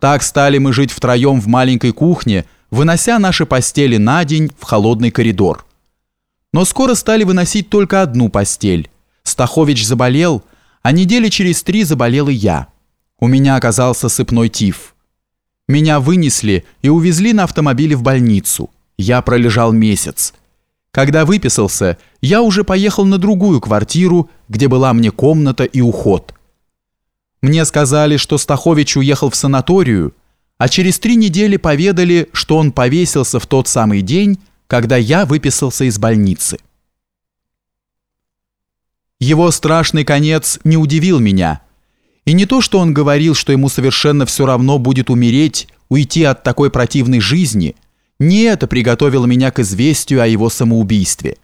Так стали мы жить втроем в маленькой кухне, вынося наши постели на день в холодный коридор. Но скоро стали выносить только одну постель. Стахович заболел, а недели через три заболел и я. У меня оказался сыпной тиф. Меня вынесли и увезли на автомобиле в больницу. Я пролежал месяц. Когда выписался, я уже поехал на другую квартиру, где была мне комната и уход. Мне сказали, что Стахович уехал в санаторию, а через три недели поведали, что он повесился в тот самый день, когда я выписался из больницы. Его страшный конец не удивил меня. И не то, что он говорил, что ему совершенно все равно будет умереть, уйти от такой противной жизни. Не это приготовило меня к известию о его самоубийстве.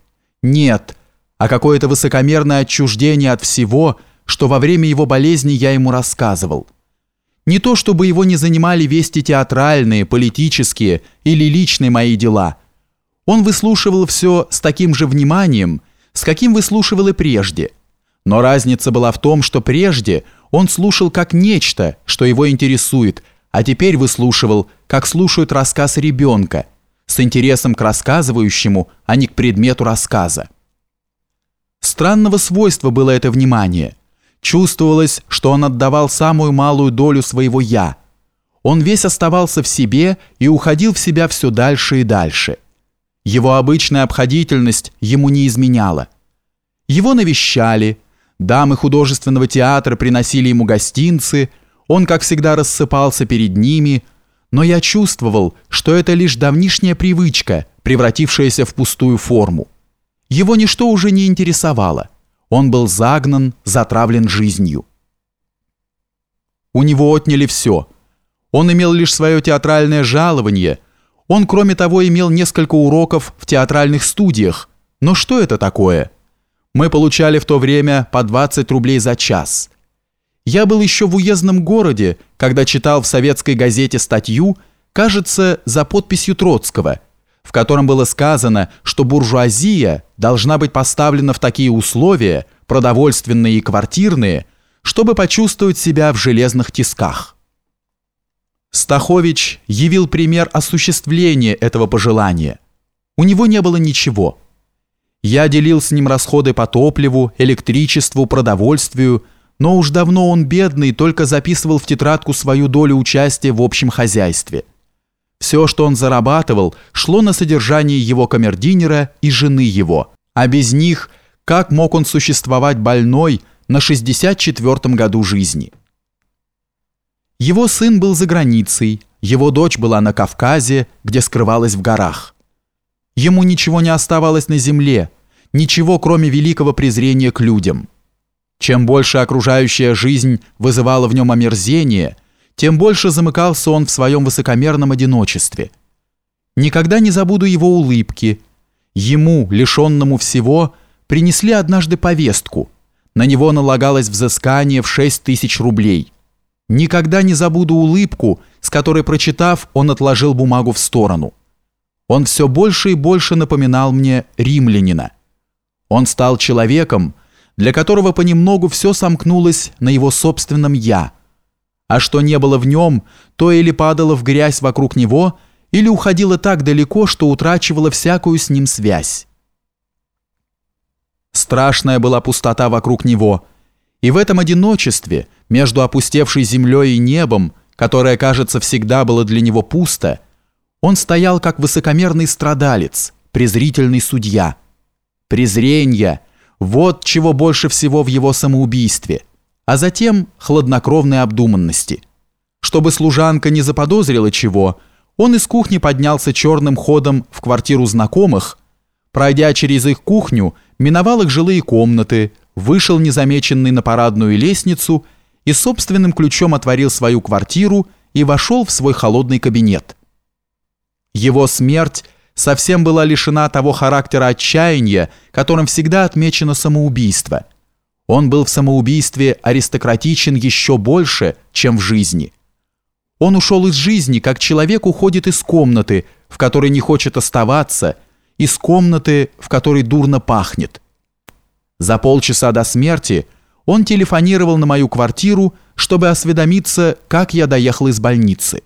Нет, а какое-то высокомерное отчуждение от всего – что во время его болезни я ему рассказывал. Не то чтобы его не занимали вести театральные, политические или личные мои дела. Он выслушивал все с таким же вниманием, с каким выслушивал и прежде. Но разница была в том, что прежде он слушал как нечто, что его интересует, а теперь выслушивал, как слушают рассказ ребенка, с интересом к рассказывающему, а не к предмету рассказа. Странного свойства было это внимание – Чувствовалось, что он отдавал самую малую долю своего «я». Он весь оставался в себе и уходил в себя все дальше и дальше. Его обычная обходительность ему не изменяла. Его навещали, дамы художественного театра приносили ему гостинцы, он, как всегда, рассыпался перед ними, но я чувствовал, что это лишь давнишняя привычка, превратившаяся в пустую форму. Его ничто уже не интересовало. Он был загнан, затравлен жизнью. У него отняли все. Он имел лишь свое театральное жалование. Он, кроме того, имел несколько уроков в театральных студиях. Но что это такое? Мы получали в то время по 20 рублей за час. Я был еще в уездном городе, когда читал в советской газете статью, кажется, за подписью Троцкого – в котором было сказано, что буржуазия должна быть поставлена в такие условия, продовольственные и квартирные, чтобы почувствовать себя в железных тисках. Стахович явил пример осуществления этого пожелания. У него не было ничего. Я делил с ним расходы по топливу, электричеству, продовольствию, но уж давно он бедный только записывал в тетрадку свою долю участия в общем хозяйстве – все, что он зарабатывал, шло на содержание его камердинера и жены его, а без них как мог он существовать больной на 64-м году жизни? Его сын был за границей, его дочь была на Кавказе, где скрывалась в горах. Ему ничего не оставалось на земле, ничего кроме великого презрения к людям. Чем больше окружающая жизнь вызывала в нем омерзение – тем больше замыкался он в своем высокомерном одиночестве. Никогда не забуду его улыбки. Ему, лишенному всего, принесли однажды повестку. На него налагалось взыскание в 6 тысяч рублей. Никогда не забуду улыбку, с которой, прочитав, он отложил бумагу в сторону. Он все больше и больше напоминал мне римлянина. Он стал человеком, для которого понемногу все сомкнулось на его собственном «я», а что не было в нем, то или падало в грязь вокруг него, или уходило так далеко, что утрачивало всякую с ним связь. Страшная была пустота вокруг него, и в этом одиночестве, между опустевшей землей и небом, которое, кажется, всегда было для него пусто, он стоял как высокомерный страдалец, презрительный судья. Презрение – вот чего больше всего в его самоубийстве – а затем хладнокровной обдуманности. Чтобы служанка не заподозрила чего, он из кухни поднялся черным ходом в квартиру знакомых, пройдя через их кухню, миновал их жилые комнаты, вышел незамеченный на парадную лестницу и собственным ключом отворил свою квартиру и вошел в свой холодный кабинет. Его смерть совсем была лишена того характера отчаяния, которым всегда отмечено самоубийство – он был в самоубийстве аристократичен еще больше, чем в жизни. Он ушел из жизни, как человек уходит из комнаты, в которой не хочет оставаться, из комнаты, в которой дурно пахнет. За полчаса до смерти он телефонировал на мою квартиру, чтобы осведомиться, как я доехал из больницы.